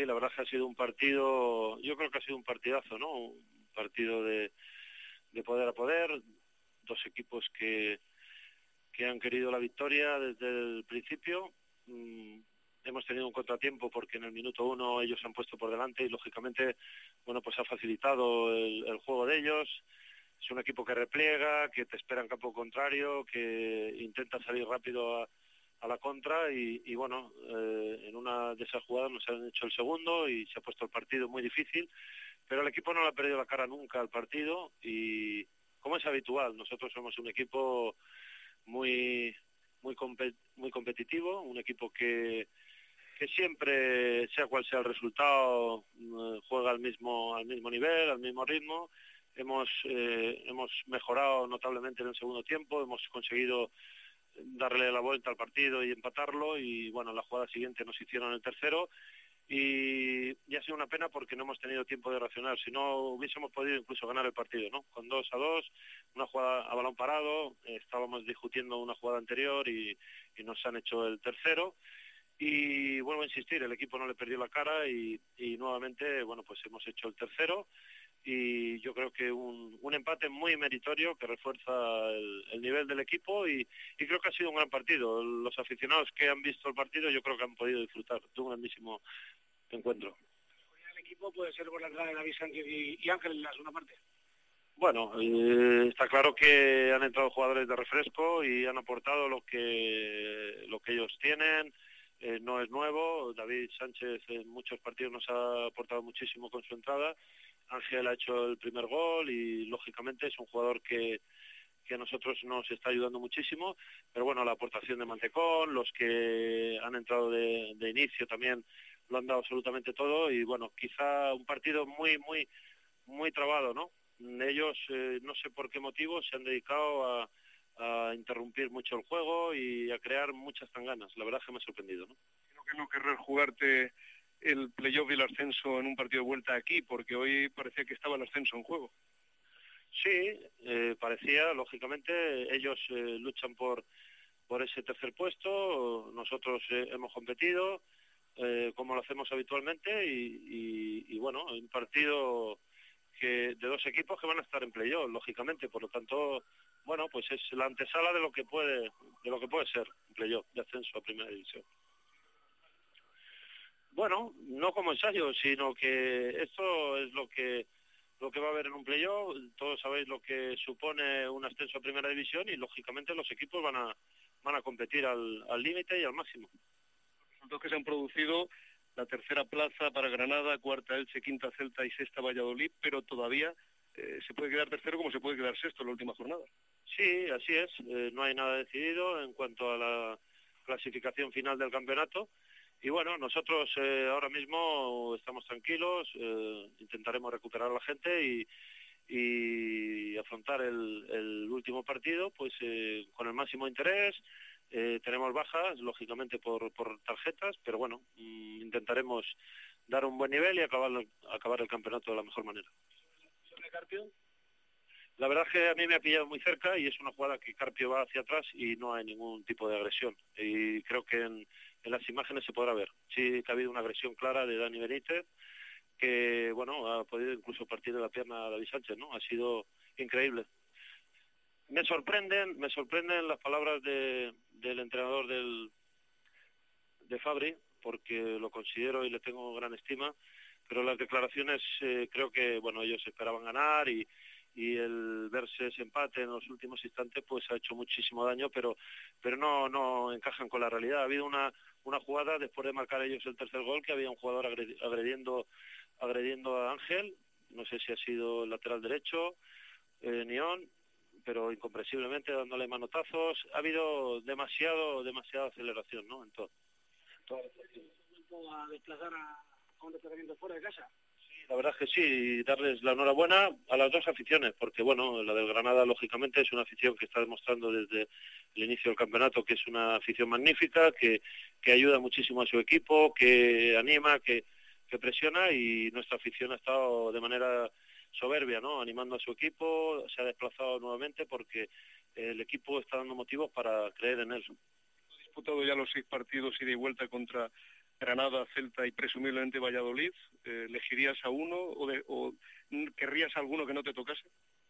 Sí, la verdad que ha sido un partido, yo creo que ha sido un partidazo, ¿no? Un partido de, de poder a poder, dos equipos que, que han querido la victoria desde el principio. Mm, hemos tenido un contratiempo porque en el minuto uno ellos se han puesto por delante y lógicamente, bueno, pues ha facilitado el, juego de ellos. Es un equipo que repliega, que te espera en campo contrario, que intenta salir rápido a, la contra y, bueno, eh, en una de esas jugadas nos han hecho el segundo y se ha puesto el partido muy difícil, pero el equipo no le ha perdido la cara nunca al partido y como es habitual, nosotros somos un equipo muy muy muy competitivo, un equipo que que siempre, sea cual sea el resultado, eh, juega al mismo, al mismo nivel, al mismo ritmo. Hemos, eh, hemos mejorado notablemente en el segundo tiempo, hemos conseguido darle la vuelta al partido y empatarlo y bueno, la jugada siguiente nos hicieron el tercero y, ha sido una pena porque no hemos tenido tiempo de reaccionar, si no hubiésemos podido incluso ganar el partido, ¿no? Con dos a dos, una jugada a balón parado, estábamos discutiendo una jugada anterior y, y nos han hecho el tercero y vuelvo a insistir, el equipo no le perdió la cara y, nuevamente, bueno, pues hemos hecho el tercero y yo creo que un, empate muy meritorio que refuerza el, nivel del equipo y, creo que ha sido un gran partido. Los aficionados que han visto el partido yo creo que han podido disfrutar de un grandísimo encuentro. ¿El equipo puede ser por la entrada de David Sánchez y, Ángel en la segunda parte? Bueno, eh, está claro que han entrado jugadores de refresco y han aportado lo que, lo que ellos tienen, eh, no es nuevo. David Sánchez en muchos partidos nos ha aportado muchísimo con su entrada. Ángel ha hecho el primer gol y lógicamente es un jugador que, que a nosotros nos está ayudando muchísimo. Pero bueno, la aportación de Mantecón, los que han entrado de, inicio también lo han dado absolutamente todo y bueno, quizá un partido muy, muy, muy trabado, ¿no? Ellos, eh, no sé por qué motivo, se han dedicado a, a interrumpir mucho el juego y a crear muchas tanganas. La verdad que me ha sorprendido. ¿no? Creo que no querrás jugarte el playoff y el ascenso en un partido de vuelta aquí, porque hoy parecía que estaba el ascenso en juego. Sí, eh, parecía, lógicamente, ellos eh, luchan por, por ese tercer puesto, nosotros eh, hemos competido, como lo hacemos habitualmente, y, y, bueno, un partido que, de dos equipos que van a estar en playoff, lógicamente, por lo tanto bueno, pues es la antesala de lo que puede, de lo que puede ser un playoff de ascenso a primera división. Bueno, no como ensayo, sino que esto es lo que lo que va a haber en un playoff. Todos sabéis lo que supone un ascenso a primera división y lógicamente los equipos van a van a competir al límite y al máximo. Los resultados que se han producido la tercera plaza para Granada, cuarta Elche, quinta Celta y sexta Valladolid, pero todavía eh, se puede quedar tercero como se puede quedar sexto en la última jornada. Sí, así es. Eh, no hay nada decidido en cuanto a la clasificación final del campeonato. Y bueno, nosotros eh, ahora mismo estamos tranquilos, intentaremos recuperar a la gente y, afrontar el, último partido pues con el máximo interés. tenemos bajas, lógicamente, por, tarjetas, pero bueno, mm, intentaremos dar un buen nivel y acabar, acabar el campeonato de la mejor manera. Carpio? La verdad es que a mí me ha pillado muy cerca y es una jugada que Carpio va hacia atrás y no hay ningún tipo de agresión. Y creo que en, las imágenes se podrá ver. Sí que ha habido una agresión clara de Dani Benítez, que bueno, ha podido incluso partir de la pierna a David Sánchez, ¿no? Ha sido increíble. Me sorprenden, me sorprenden las palabras del entrenador del, de Fabri, porque lo considero y le tengo gran estima pero las declaraciones eh, creo que bueno ellos esperaban ganar y, el verse ese empate en los últimos instantes pues ha hecho muchísimo daño pero pero no no encajan con la realidad ha habido una una jugada después de marcar ellos el tercer gol que había un jugador agrediendo agrediendo a Ángel. No sé si ha sido el lateral derecho eh, Nión pero incomprensiblemente dándole manotazos. Ha habido demasiado demasiada aceleración no en todo, a desplazar a fuera de casa. La verdad es que sí, darles la enhorabuena a las dos aficiones, porque bueno, la del Granada lógicamente es una afición que está demostrando desde el inicio del campeonato que es una afición magnífica, que, que ayuda muchísimo a su equipo, que anima, que, presiona y nuestra afición ha estado de manera soberbia, ¿no? Animando a su equipo, se ha desplazado nuevamente porque el equipo está dando motivos para creer en él. Ha disputado ya los seis partidos y de vuelta contra Granada, Celta y presumiblemente Valladolid, eh, ¿elegirías a uno o, querrías a alguno que no te tocase?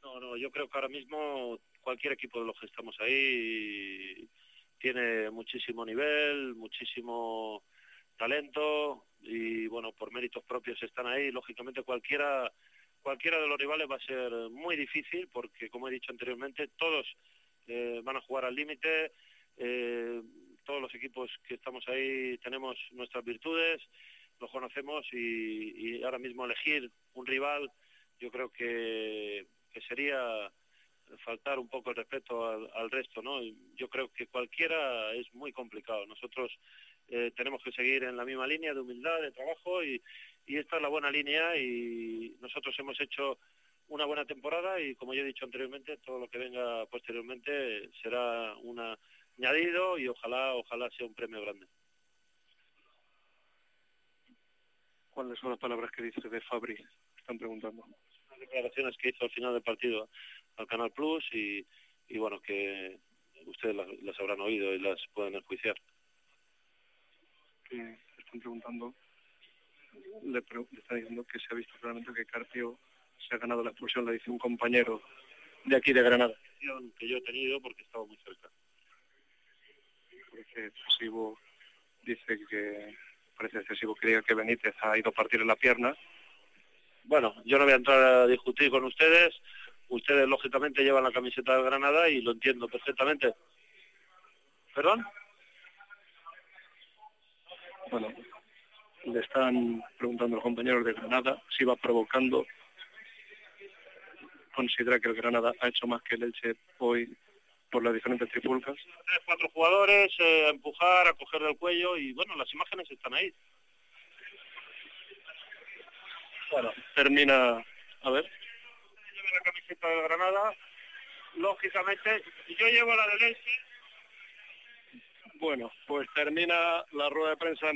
No, no, yo creo que ahora mismo cualquier equipo de los que estamos ahí tiene muchísimo nivel, muchísimo talento y bueno, por méritos propios están ahí. Lógicamente cualquiera cualquiera de los rivales va a ser muy difícil porque como he dicho anteriormente, todos eh, van a jugar al límite. Eh, los equipos que estamos ahí tenemos nuestras virtudes, los conocemos y, ahora mismo elegir un rival yo creo que, sería faltar un poco el respeto al, resto, ¿no? Yo creo que cualquiera es muy complicado. Nosotros eh, tenemos que seguir en la misma línea de humildad, de trabajo y, y esta es la buena línea y nosotros hemos hecho una buena temporada y como ya he dicho anteriormente, todo lo que venga posteriormente será una añadido y ojalá, ojalá sea un premio grande. ¿Cuáles son las palabras que dice de Fabri? Están preguntando. Las declaraciones que hizo al final del partido al Canal Plus y, y bueno, que ustedes las, habrán oído y las pueden enjuiciar. están preguntando, le, le está diciendo que se ha visto claramente que Carpio se ha ganado la expulsión, le dice un compañero de aquí de Granada. Que yo he tenido porque estaba muy cerca excesivo, dice que parece excesivo, creía que Benítez ha ido a partir en la pierna. Bueno, yo no voy a entrar a discutir con ustedes, ustedes lógicamente llevan la camiseta de Granada y lo entiendo perfectamente. ¿Perdón? Bueno, le están preguntando los compañeros de Granada si va provocando. Considera que el Granada ha hecho más que el Elche hoy por las diferentes tripulcas. Tres, cuatro jugadores, eh, a empujar, a coger del cuello y bueno, las imágenes están ahí. Bueno, termina, a ver. Lleva la camiseta de Granada, lógicamente, yo llevo la de Leche. Bueno, pues termina la rueda de prensa